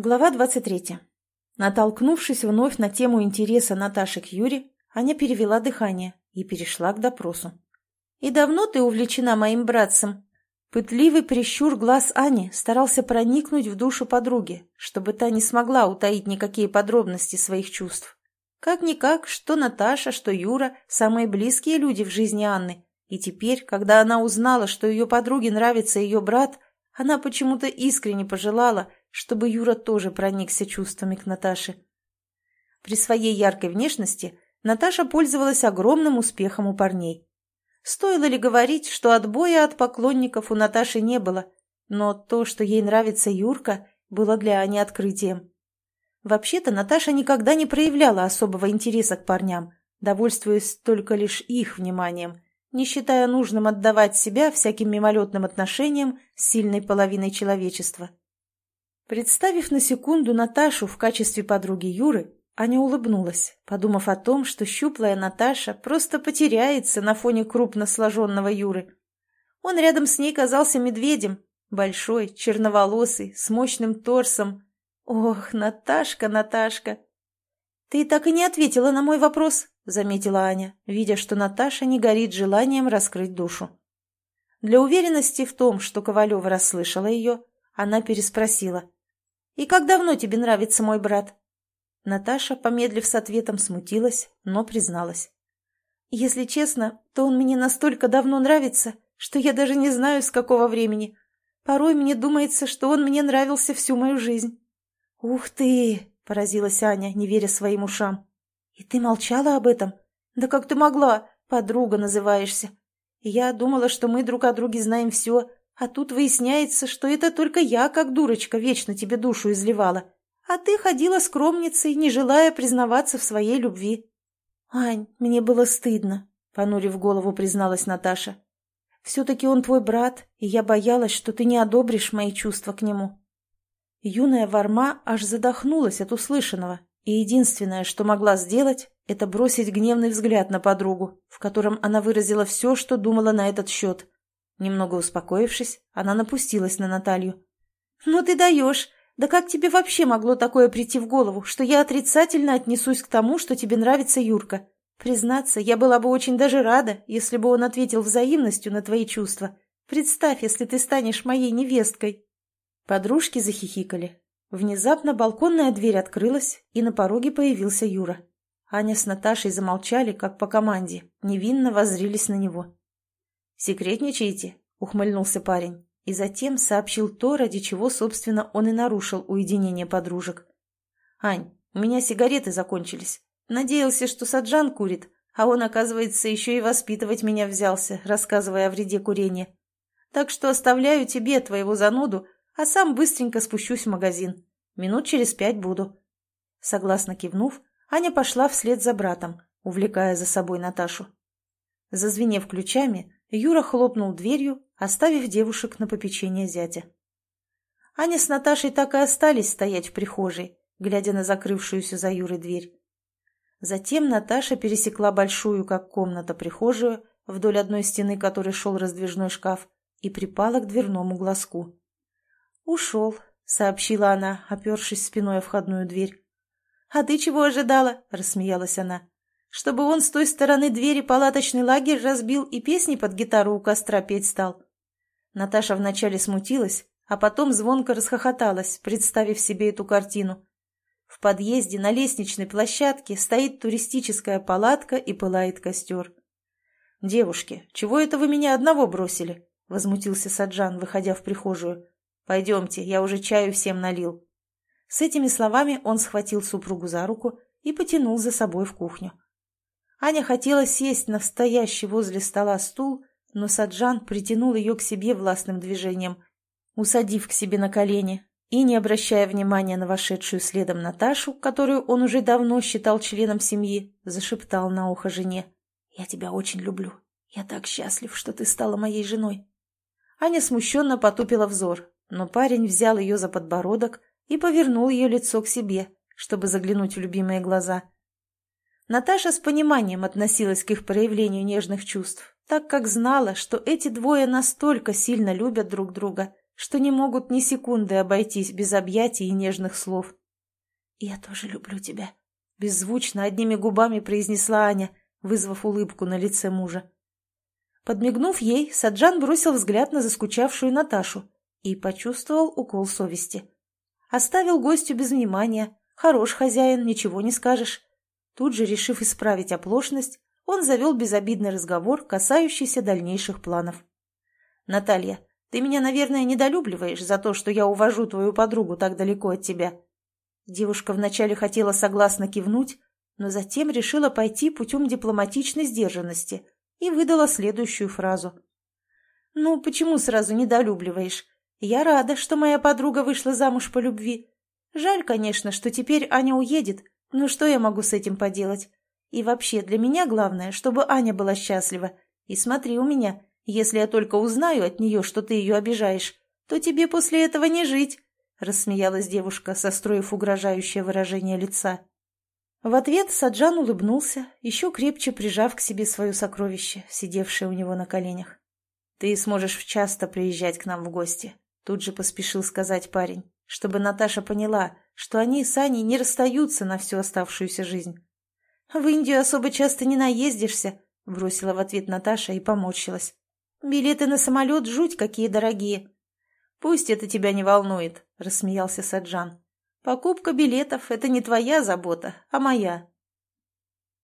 Глава 23. Натолкнувшись вновь на тему интереса Наташи к Юре, Аня перевела дыхание и перешла к допросу. «И давно ты увлечена моим братцем?» Пытливый прищур глаз Ани старался проникнуть в душу подруги, чтобы та не смогла утаить никакие подробности своих чувств. Как-никак, что Наташа, что Юра – самые близкие люди в жизни Анны, и теперь, когда она узнала, что ее подруге нравится ее брат, она почему-то искренне пожелала – чтобы Юра тоже проникся чувствами к Наташе. При своей яркой внешности Наташа пользовалась огромным успехом у парней. Стоило ли говорить, что отбоя от поклонников у Наташи не было, но то, что ей нравится Юрка, было для Ани открытием. Вообще-то Наташа никогда не проявляла особого интереса к парням, довольствуясь только лишь их вниманием, не считая нужным отдавать себя всяким мимолетным отношениям с сильной половиной человечества. Представив на секунду Наташу в качестве подруги Юры, Аня улыбнулась, подумав о том, что щуплая Наташа просто потеряется на фоне крупно сложенного Юры. Он рядом с ней казался медведем, большой, черноволосый, с мощным торсом. Ох, Наташка, Наташка! Ты так и не ответила на мой вопрос, заметила Аня, видя, что Наташа не горит желанием раскрыть душу. Для уверенности в том, что Ковалева расслышала ее, она переспросила. «И как давно тебе нравится мой брат?» Наташа, помедлив с ответом, смутилась, но призналась. «Если честно, то он мне настолько давно нравится, что я даже не знаю, с какого времени. Порой мне думается, что он мне нравился всю мою жизнь». «Ух ты!» — поразилась Аня, не веря своим ушам. «И ты молчала об этом? Да как ты могла? Подруга называешься. Я думала, что мы друг о друге знаем все, а тут выясняется, что это только я, как дурочка, вечно тебе душу изливала. А ты ходила скромницей, не желая признаваться в своей любви. «Ань, мне было стыдно», — понурив голову, призналась Наташа. «Все-таки он твой брат, и я боялась, что ты не одобришь мои чувства к нему». Юная Варма аж задохнулась от услышанного, и единственное, что могла сделать, это бросить гневный взгляд на подругу, в котором она выразила все, что думала на этот счет — Немного успокоившись, она напустилась на Наталью. «Ну ты даешь! Да как тебе вообще могло такое прийти в голову, что я отрицательно отнесусь к тому, что тебе нравится Юрка? Признаться, я была бы очень даже рада, если бы он ответил взаимностью на твои чувства. Представь, если ты станешь моей невесткой!» Подружки захихикали. Внезапно балконная дверь открылась, и на пороге появился Юра. Аня с Наташей замолчали, как по команде, невинно воззрились на него. «Секретничаете?» — ухмыльнулся парень. И затем сообщил то, ради чего, собственно, он и нарушил уединение подружек. «Ань, у меня сигареты закончились. Надеялся, что Саджан курит, а он, оказывается, еще и воспитывать меня взялся, рассказывая о вреде курения. Так что оставляю тебе твоего зануду, а сам быстренько спущусь в магазин. Минут через пять буду». Согласно кивнув, Аня пошла вслед за братом, увлекая за собой Наташу. Зазвенев ключами, Юра хлопнул дверью, оставив девушек на попечение зятя. Аня с Наташей так и остались стоять в прихожей, глядя на закрывшуюся за Юрой дверь. Затем Наташа пересекла большую, как комната, прихожую, вдоль одной стены которой шел раздвижной шкаф, и припала к дверному глазку. «Ушел», — сообщила она, опершись спиной о входную дверь. «А ты чего ожидала?» — рассмеялась она чтобы он с той стороны двери палаточный лагерь разбил и песни под гитару у костра петь стал. Наташа вначале смутилась, а потом звонко расхохоталась, представив себе эту картину. В подъезде на лестничной площадке стоит туристическая палатка и пылает костер. «Девушки, чего это вы меня одного бросили?» — возмутился Саджан, выходя в прихожую. «Пойдемте, я уже чаю всем налил». С этими словами он схватил супругу за руку и потянул за собой в кухню. Аня хотела сесть на стоящий возле стола стул, но Саджан притянул ее к себе властным движением, усадив к себе на колени и, не обращая внимания на вошедшую следом Наташу, которую он уже давно считал членом семьи, зашептал на ухо жене. «Я тебя очень люблю. Я так счастлив, что ты стала моей женой». Аня смущенно потупила взор, но парень взял ее за подбородок и повернул ее лицо к себе, чтобы заглянуть в любимые глаза – Наташа с пониманием относилась к их проявлению нежных чувств, так как знала, что эти двое настолько сильно любят друг друга, что не могут ни секунды обойтись без объятий и нежных слов. «Я тоже люблю тебя», — беззвучно одними губами произнесла Аня, вызвав улыбку на лице мужа. Подмигнув ей, Саджан бросил взгляд на заскучавшую Наташу и почувствовал укол совести. Оставил гостю без внимания. Хорош хозяин, ничего не скажешь. Тут же, решив исправить оплошность, он завел безобидный разговор, касающийся дальнейших планов. «Наталья, ты меня, наверное, недолюбливаешь за то, что я увожу твою подругу так далеко от тебя». Девушка вначале хотела согласно кивнуть, но затем решила пойти путем дипломатичной сдержанности и выдала следующую фразу. «Ну, почему сразу недолюбливаешь? Я рада, что моя подруга вышла замуж по любви. Жаль, конечно, что теперь Аня уедет, но что я могу с этим поделать? И вообще, для меня главное, чтобы Аня была счастлива. И смотри у меня, если я только узнаю от нее, что ты ее обижаешь, то тебе после этого не жить», — рассмеялась девушка, состроив угрожающее выражение лица. В ответ Саджан улыбнулся, еще крепче прижав к себе свое сокровище, сидевшее у него на коленях. «Ты сможешь часто приезжать к нам в гости. Тут же поспешил сказать парень, чтобы Наташа поняла, что они с Аней не расстаются на всю оставшуюся жизнь. «В Индию особо часто не наездишься», — бросила в ответ Наташа и поморщилась. «Билеты на самолет жуть какие дорогие». «Пусть это тебя не волнует», — рассмеялся Саджан. «Покупка билетов — это не твоя забота, а моя.